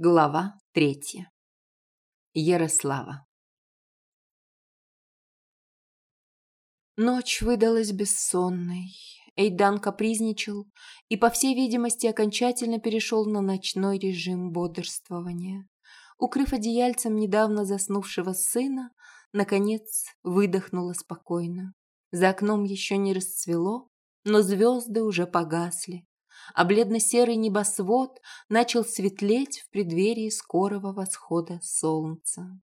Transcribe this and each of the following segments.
Глава третья. Ярослава. Ночь выдалась бессонной. Эйдан капризничал и, по всей видимости, окончательно перешел на ночной режим бодрствования. Укрыв одеяльцем недавно заснувшего сына, наконец выдохнула спокойно. За окном еще не расцвело, но звезды уже погасли, а бледно-серый небосвод начал светлеть в преддверии скорого восхода солнца.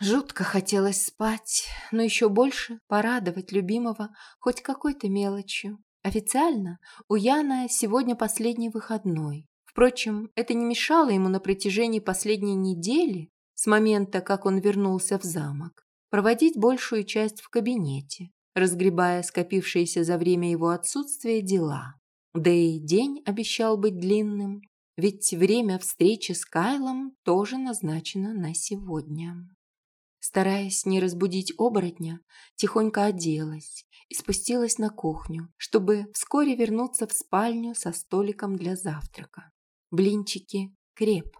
Жутко хотелось спать, но еще больше порадовать любимого хоть какой-то мелочью. Официально у Яна сегодня последний выходной. Впрочем, это не мешало ему на протяжении последней недели, с момента, как он вернулся в замок, проводить большую часть в кабинете, разгребая скопившиеся за время его отсутствия дела. Да и день обещал быть длинным, ведь время встречи с Кайлом тоже назначено на сегодня. Стараясь не разбудить оборотня, тихонько оделась и спустилась на кухню, чтобы вскоре вернуться в спальню со столиком для завтрака. Блинчики креп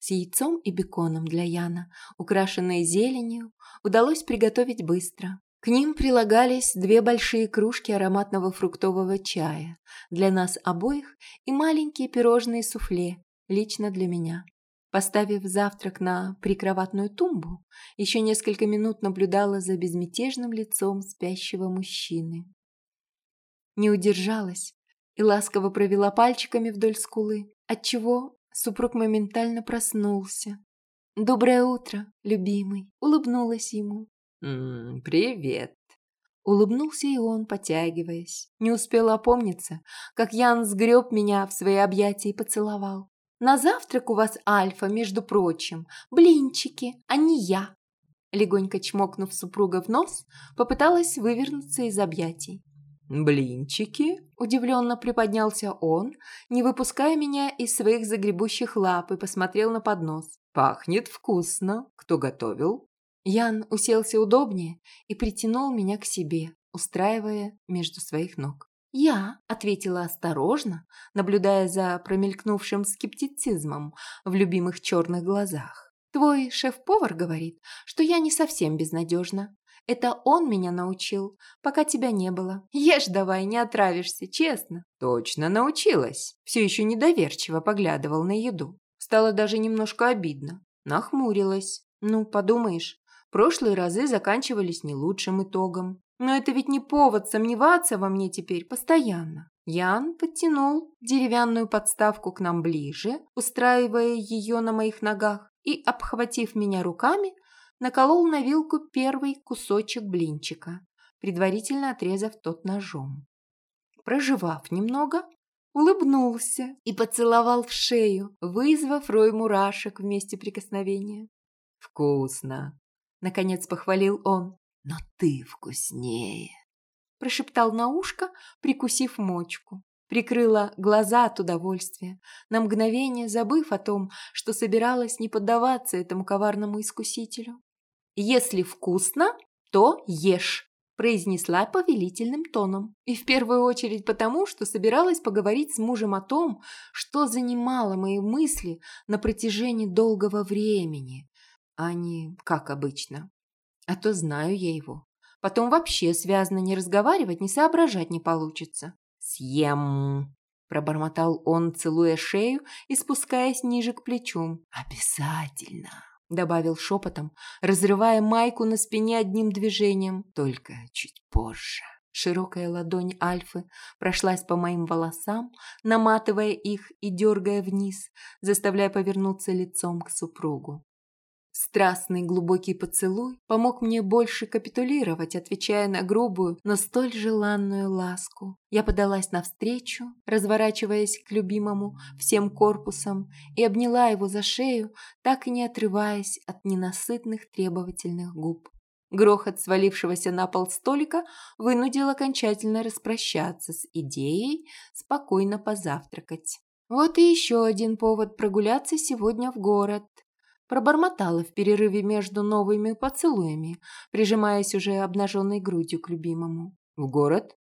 с яйцом и беконом для Яна, украшенные зеленью, удалось приготовить быстро, к ним прилагались две большие кружки ароматного фруктового чая для нас обоих и маленькие пирожные суфле, лично для меня. Поставив завтрак на прикроватную тумбу, еще несколько минут наблюдала за безмятежным лицом спящего мужчины. Не удержалась и ласково провела пальчиками вдоль скулы, отчего супруг моментально проснулся. «Доброе утро, любимый!» – улыбнулась ему. «М -м, «Привет!» Улыбнулся и он, потягиваясь. Не успела опомниться, как Ян сгреб меня в свои объятия и поцеловал. «На завтрак у вас альфа, между прочим. Блинчики, а не я!» Легонько чмокнув супруга в нос, попыталась вывернуться из объятий. «Блинчики?» – удивленно приподнялся он, не выпуская меня из своих загребущих лап и посмотрел на поднос. «Пахнет вкусно. Кто готовил?» Ян уселся удобнее и притянул меня к себе, устраивая между своих ног. «Я», — ответила осторожно, наблюдая за промелькнувшим скептицизмом в любимых черных глазах. «Твой шеф-повар говорит, что я не совсем безнадежна. Это он меня научил, пока тебя не было. Ешь давай, не отравишься, честно». «Точно научилась». Все еще недоверчиво поглядывал на еду. Стало даже немножко обидно. Нахмурилась. «Ну, подумаешь, Прошлые разы заканчивались не лучшим итогом. Но это ведь не повод сомневаться во мне теперь постоянно. Ян подтянул деревянную подставку к нам ближе, устраивая ее на моих ногах, и, обхватив меня руками, наколол на вилку первый кусочек блинчика, предварительно отрезав тот ножом. Проживав немного, улыбнулся и поцеловал в шею, вызвав рой мурашек вместе прикосновения. «Вкусно!» Наконец похвалил он. «Но ты вкуснее!» Прошептал на ушко, прикусив мочку. Прикрыла глаза от удовольствия, на мгновение забыв о том, что собиралась не поддаваться этому коварному искусителю. «Если вкусно, то ешь!» произнесла повелительным тоном. И в первую очередь потому, что собиралась поговорить с мужем о том, что занимало мои мысли на протяжении долгого времени, а не как обычно. А то знаю я его. Потом вообще связано не разговаривать, не соображать не получится. «Съем!» – пробормотал он, целуя шею и спускаясь ниже к плечу. «Обязательно!» – добавил шепотом, разрывая майку на спине одним движением. «Только чуть позже». Широкая ладонь Альфы прошлась по моим волосам, наматывая их и дергая вниз, заставляя повернуться лицом к супругу. Страстный глубокий поцелуй помог мне больше капитулировать, отвечая на грубую, но столь желанную ласку. Я подалась навстречу, разворачиваясь к любимому всем корпусом и обняла его за шею, так и не отрываясь от ненасытных требовательных губ. Грохот свалившегося на пол столика вынудил окончательно распрощаться с идеей спокойно позавтракать. Вот и еще один повод прогуляться сегодня в город. Пробормотала в перерыве между новыми поцелуями, прижимаясь уже обнаженной грудью к любимому. «В город?»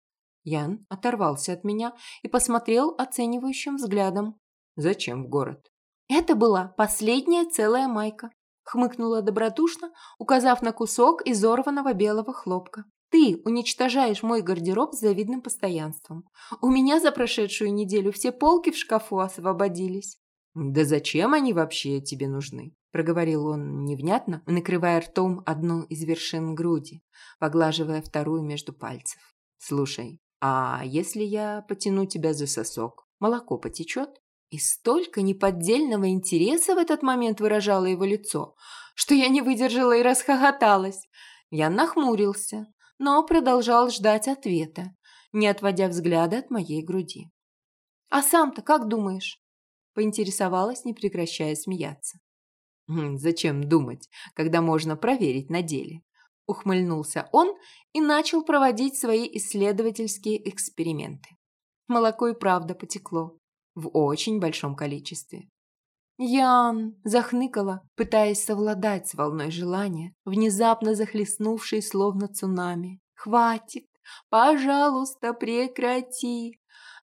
Ян оторвался от меня и посмотрел оценивающим взглядом. «Зачем в город?» Это была последняя целая майка, хмыкнула добродушно, указав на кусок изорванного белого хлопка. Ты уничтожаешь мой гардероб с завидным постоянством. У меня за прошедшую неделю все полки в шкафу освободились. Да зачем они вообще тебе нужны? Проговорил он невнятно, накрывая ртом одну из вершин груди, поглаживая вторую между пальцев. Слушай, а если я потяну тебя за сосок, молоко потечет? И столько неподдельного интереса в этот момент выражало его лицо, что я не выдержала и расхохоталась. Я нахмурился, но продолжал ждать ответа, не отводя взгляда от моей груди. «А сам-то как думаешь?» – поинтересовалась, не прекращая смеяться. «Хм, «Зачем думать, когда можно проверить на деле?» – ухмыльнулся он и начал проводить свои исследовательские эксперименты. Молоко и правда потекло в очень большом количестве. Ян захныкала, пытаясь совладать с волной желания, внезапно захлестнувшей словно цунами. «Хватит! Пожалуйста, прекрати!»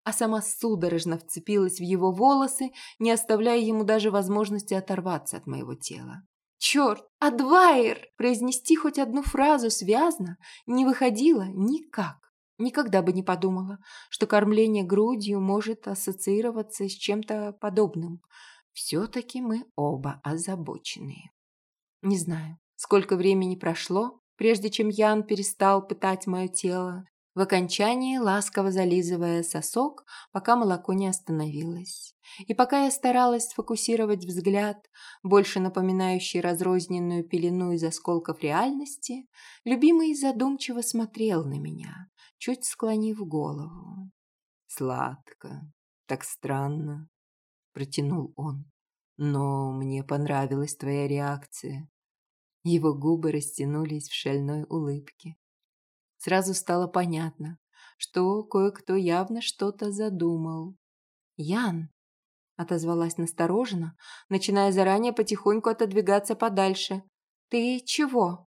А сама судорожно вцепилась в его волосы, не оставляя ему даже возможности оторваться от моего тела. Черт, Адвайер! Произнести хоть одну фразу связно не выходило никак. Никогда бы не подумала, что кормление грудью может ассоциироваться с чем-то подобным – все-таки мы оба озабоченные. Не знаю, сколько времени прошло, прежде чем Ян перестал пытать мое тело, в окончании ласково зализывая сосок, пока молоко не остановилось. И пока я старалась сфокусировать взгляд, больше напоминающий разрозненную пелену из осколков реальности, любимый задумчиво смотрел на меня, чуть склонив голову. «Сладко, так странно протянул он. Но мне понравилась твоя реакция. Его губы растянулись в шальной улыбке. Сразу стало понятно, что кое-кто явно что-то задумал. «Ян!» — отозвалась настороженно, начиная заранее потихоньку отодвигаться подальше. «Ты чего?»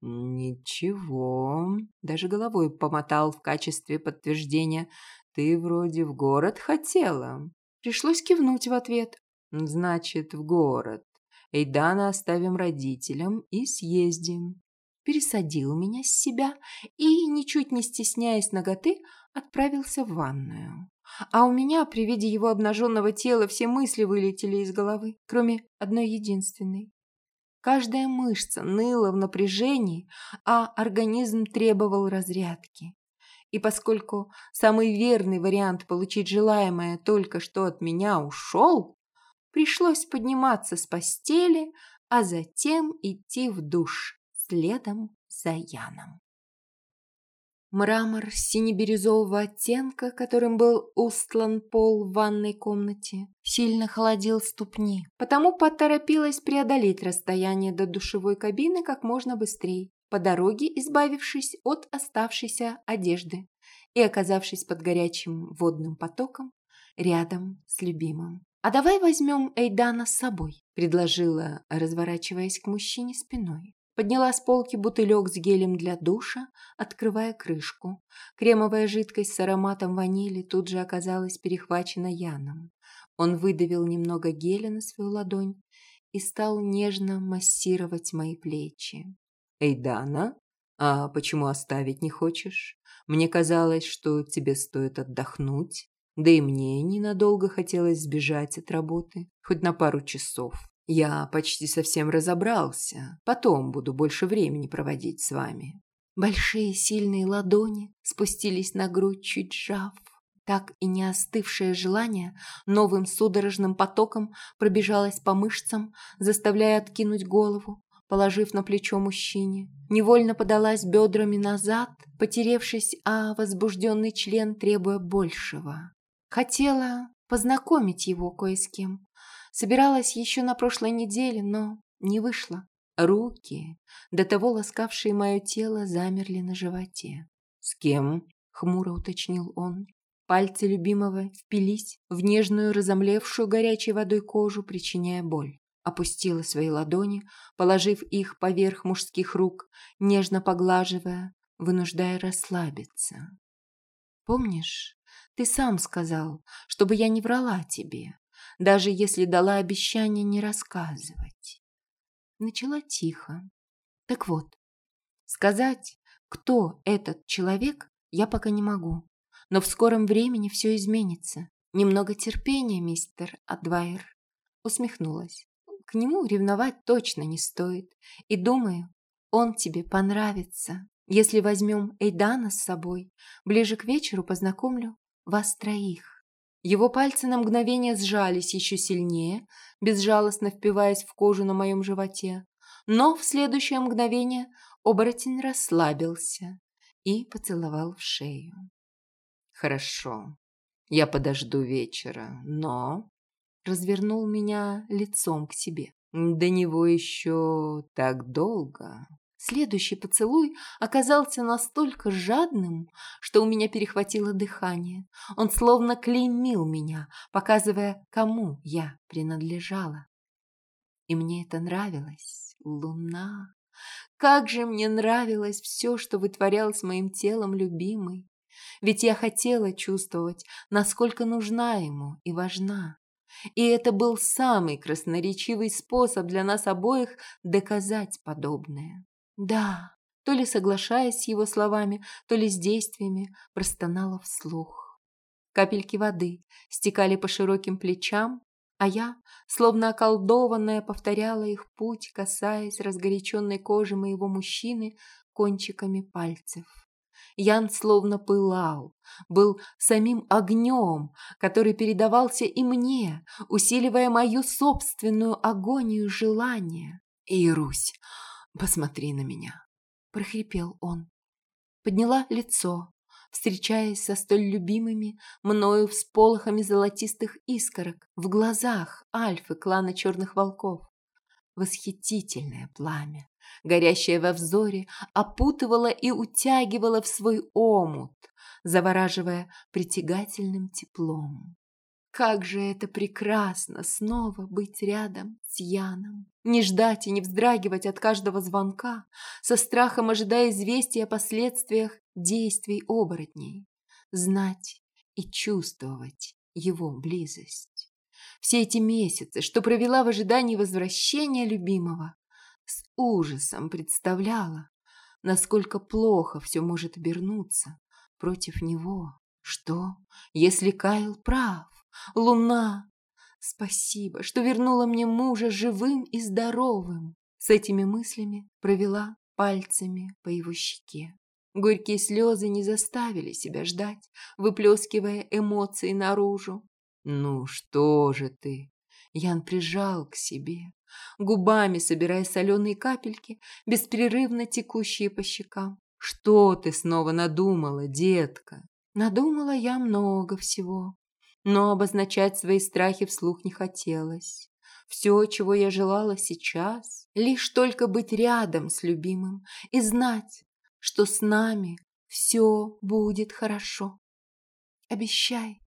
«Ничего», — даже головой помотал в качестве подтверждения. «Ты вроде в город хотела». Пришлось кивнуть в ответ. «Значит, в город. Эйдана оставим родителям и съездим». Пересадил меня с себя и, ничуть не стесняясь ноготы, отправился в ванную. А у меня при виде его обнаженного тела все мысли вылетели из головы, кроме одной единственной. Каждая мышца ныла в напряжении, а организм требовал разрядки. И поскольку самый верный вариант получить желаемое только что от меня ушел, пришлось подниматься с постели, а затем идти в душ следом за Яном. Мрамор сине-бирюзового оттенка, которым был устлан пол в ванной комнате, сильно холодил ступни, потому поторопилась преодолеть расстояние до душевой кабины как можно быстрее по дороге избавившись от оставшейся одежды и оказавшись под горячим водным потоком рядом с любимым. «А давай возьмем Эйдана с собой», – предложила, разворачиваясь к мужчине спиной. Подняла с полки бутылек с гелем для душа, открывая крышку. Кремовая жидкость с ароматом ванили тут же оказалась перехвачена Яном. Он выдавил немного геля на свою ладонь и стал нежно массировать мои плечи. Эйдана? А почему оставить не хочешь? Мне казалось, что тебе стоит отдохнуть. Да и мне ненадолго хотелось сбежать от работы, хоть на пару часов. Я почти совсем разобрался. Потом буду больше времени проводить с вами. Большие сильные ладони спустились на грудь, чуть сжав. Так и не остывшее желание новым судорожным потоком пробежалось по мышцам, заставляя откинуть голову, положив на плечо мужчине. Невольно подалась бедрами назад, потеревшись, а возбужденный член требуя большего. Хотела познакомить его кое с кем. Собиралась еще на прошлой неделе, но не вышло. Руки, до того ласкавшие мое тело, замерли на животе. «С кем?» — хмуро уточнил он. Пальцы любимого впились в нежную, разомлевшую горячей водой кожу, причиняя боль опустила свои ладони, положив их поверх мужских рук, нежно поглаживая, вынуждая расслабиться. «Помнишь, ты сам сказал, чтобы я не врала тебе. Даже если дала обещание не рассказывать. Начала тихо. Так вот, сказать, кто этот человек, я пока не могу. Но в скором времени все изменится. Немного терпения, мистер Адвайер. Усмехнулась. К нему ревновать точно не стоит. И думаю, он тебе понравится. Если возьмем Эйдана с собой, ближе к вечеру познакомлю вас троих. Его пальцы на мгновение сжались еще сильнее, безжалостно впиваясь в кожу на моем животе. Но в следующее мгновение оборотень расслабился и поцеловал в шею. «Хорошо, я подожду вечера, но...» Развернул меня лицом к себе. «До него еще так долго...» Следующий поцелуй оказался настолько жадным, что у меня перехватило дыхание. Он словно клеймил меня, показывая, кому я принадлежала. И мне это нравилось. Луна. Как же мне нравилось все, что вытворял с моим телом любимый. Ведь я хотела чувствовать, насколько нужна ему и важна. И это был самый красноречивый способ для нас обоих доказать подобное. Да, то ли соглашаясь с его словами, то ли с действиями, простонала вслух. Капельки воды стекали по широким плечам, а я, словно околдованная, повторяла их путь, касаясь разгоряченной кожи моего мужчины кончиками пальцев. Ян словно пылал, был самим огнем, который передавался и мне, усиливая мою собственную агонию желания. И Русь, «Посмотри на меня», – прохрипел он. Подняла лицо, встречаясь со столь любимыми мною всполохами золотистых искорок в глазах Альфы клана черных волков. Восхитительное пламя, горящее во взоре, опутывало и утягивало в свой омут, завораживая притягательным теплом. Как же это прекрасно снова быть рядом с Яном. Не ждать и не вздрагивать от каждого звонка, со страхом ожидая известия о последствиях действий оборотней. Знать и чувствовать его близость. Все эти месяцы, что провела в ожидании возвращения любимого, с ужасом представляла, насколько плохо все может обернуться против него. Что, если Кайл прав? Луна, спасибо, что вернула мне мужа живым и здоровым. С этими мыслями провела пальцами по его щеке. Горькие слезы не заставили себя ждать, выплескивая эмоции наружу. «Ну что же ты?» Ян прижал к себе, губами собирая соленые капельки, беспрерывно текущие по щекам. «Что ты снова надумала, детка?» Надумала я много всего но обозначать свои страхи вслух не хотелось. Все, чего я желала сейчас, лишь только быть рядом с любимым и знать, что с нами все будет хорошо. Обещай,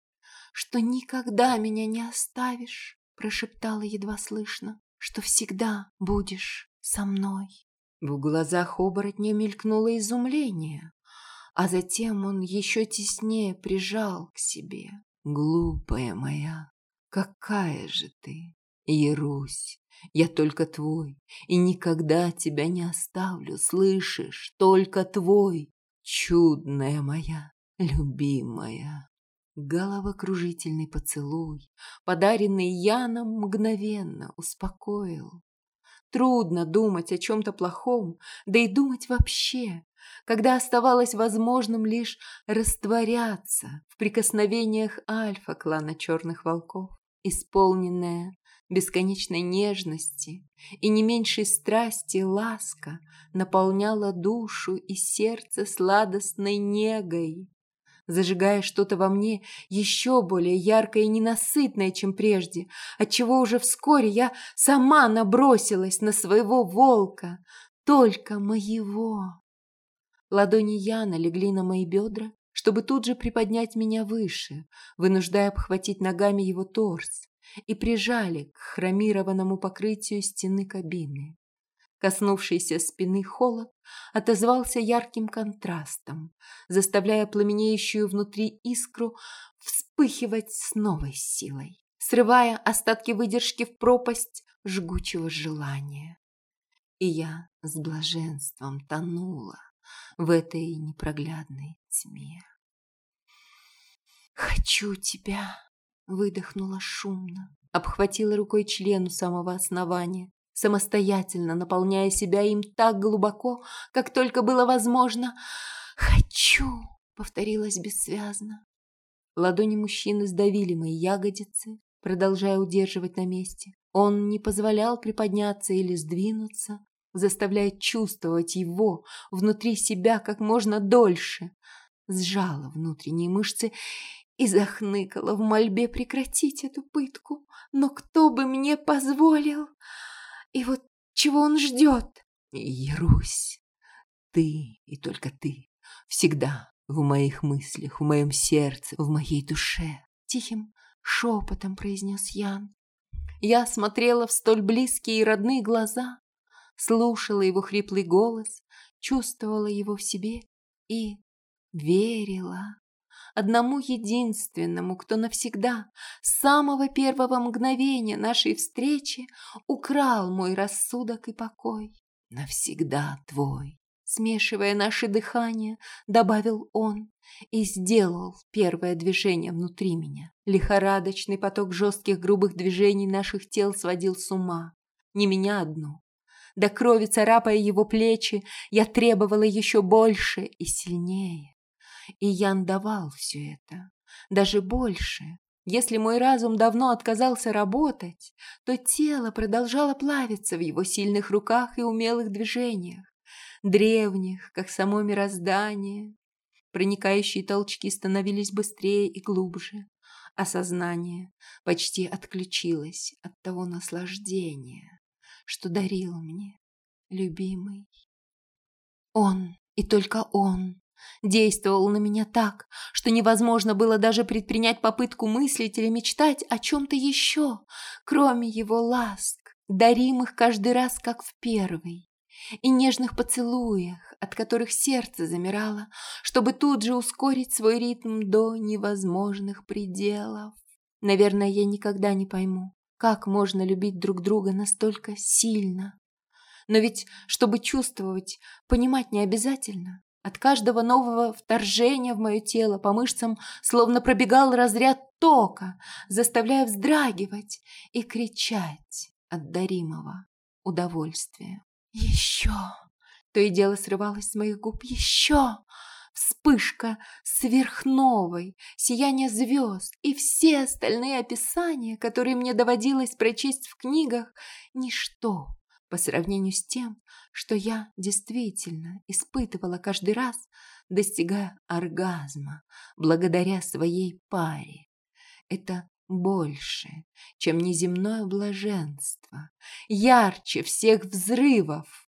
что никогда меня не оставишь, прошептала едва слышно, что всегда будешь со мной. В глазах оборотня мелькнуло изумление, а затем он еще теснее прижал к себе. Глупая моя, какая же ты, Ерусь, я только твой, и никогда тебя не оставлю, слышишь, только твой, чудная моя, любимая. Головокружительный поцелуй, подаренный Яном, мгновенно успокоил. Трудно думать о чем-то плохом, да и думать вообще, когда оставалось возможным лишь растворяться в прикосновениях альфа клана черных волков, исполненная бесконечной нежности и не меньшей страсти ласка наполняла душу и сердце сладостной негой, зажигая что-то во мне еще более яркое и ненасытное, чем прежде, отчего уже вскоре я сама набросилась на своего волка, только моего. Ладони Яна легли на мои бедра, чтобы тут же приподнять меня выше, вынуждая обхватить ногами его торс, и прижали к хромированному покрытию стены кабины. Коснувшийся спины холод отозвался ярким контрастом, заставляя пламенеющую внутри искру вспыхивать с новой силой. срывая остатки выдержки в пропасть жгучего желания. И я с блаженством тонула в этой непроглядной тьме. «Хочу тебя!» — выдохнула шумно, обхватила рукой член у самого основания, самостоятельно наполняя себя им так глубоко, как только было возможно. «Хочу!» — повторилась бессвязно. Ладони мужчины сдавили мои ягодицы, продолжая удерживать на месте. Он не позволял приподняться или сдвинуться, заставляя чувствовать его внутри себя как можно дольше. Сжала внутренние мышцы и захныкала в мольбе прекратить эту пытку. Но кто бы мне позволил? И вот чего он ждет? Ярусь, ты и только ты всегда в моих мыслях, в моем сердце, в моей душе. Тихим шепотом произнес Ян. Я смотрела в столь близкие и родные глаза, слушала его хриплый голос, чувствовала его в себе и верила одному единственному, кто навсегда, с самого первого мгновения нашей встречи, украл мой рассудок и покой. Навсегда твой. Смешивая наши дыхания, добавил он и сделал первое движение внутри меня. Лихорадочный поток жестких грубых движений наших тел сводил с ума. Не меня одну. До крови царапая его плечи, я требовала еще больше и сильнее. И Ян давал все это, даже больше. Если мой разум давно отказался работать, то тело продолжало плавиться в его сильных руках и умелых движениях, древних, как само мироздание. Проникающие толчки становились быстрее и глубже, а сознание почти отключилось от того наслаждения, что дарил мне любимый. Он и только он действовал на меня так, что невозможно было даже предпринять попытку мыслить или мечтать о чем-то еще, кроме его ласк, даримых каждый раз, как в первый, и нежных поцелуях, от которых сердце замирало, чтобы тут же ускорить свой ритм до невозможных пределов. Наверное, я никогда не пойму, как можно любить друг друга настолько сильно. Но ведь, чтобы чувствовать, понимать не обязательно. От каждого нового вторжения в мое тело по мышцам словно пробегал разряд тока, заставляя вздрагивать и кричать от даримого удовольствия. «Еще!» То и дело срывалось с моих губ. «Еще!» Вспышка сверхновой, сияние звезд и все остальные описания, которые мне доводилось прочесть в книгах, ничто по сравнению с тем, что я действительно испытывала каждый раз, достигая оргазма благодаря своей паре. Это больше, чем неземное блаженство, ярче всех взрывов.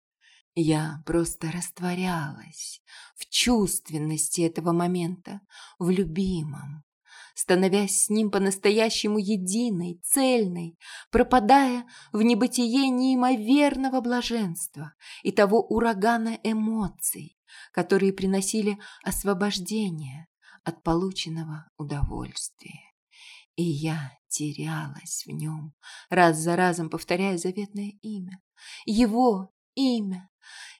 Я просто растворялась в чувственности этого момента, в любимом, становясь с ним по-настоящему единой, цельной, пропадая в небытие неимоверного блаженства и того урагана эмоций, которые приносили освобождение от полученного удовольствия. И я терялась в нем, раз за разом повторяя заветное имя. Его имя.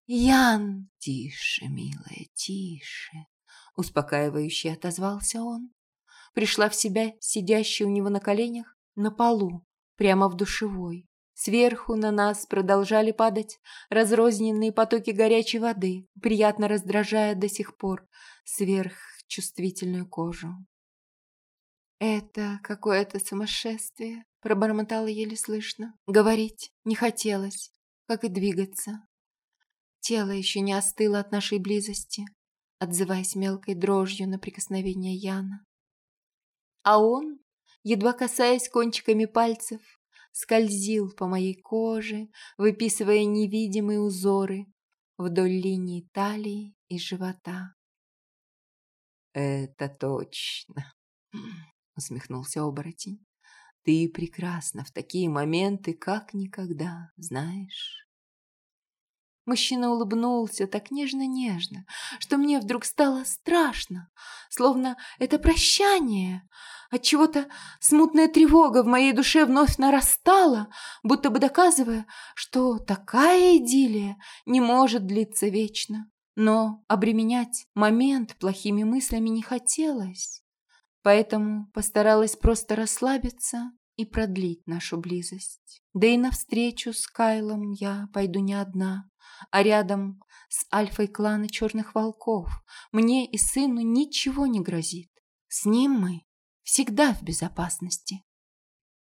Ян. Тише, милая, тише. Успокаивающе отозвался он пришла в себя сидящая у него на коленях на полу, прямо в душевой. Сверху на нас продолжали падать разрозненные потоки горячей воды, приятно раздражая до сих пор сверхчувствительную кожу. «Это какое-то сумасшествие», — пробормотала еле слышно. Говорить не хотелось, как и двигаться. Тело еще не остыло от нашей близости, отзываясь мелкой дрожью на прикосновение Яна а он, едва касаясь кончиками пальцев, скользил по моей коже, выписывая невидимые узоры вдоль линии талии и живота. «Это точно», — усмехнулся оборотень. «Ты прекрасна в такие моменты, как никогда, знаешь». Мужчина улыбнулся так нежно-нежно, что мне вдруг стало страшно, словно это прощание. Отчего-то смутная тревога в моей душе вновь нарастала, будто бы доказывая, что такая идиллия не может длиться вечно. Но обременять момент плохими мыслями не хотелось, поэтому постаралась просто расслабиться и продлить нашу близость. Да и навстречу с Кайлом я пойду не одна, а рядом с альфой клана Черных Волков. Мне и сыну ничего не грозит. С ним мы всегда в безопасности.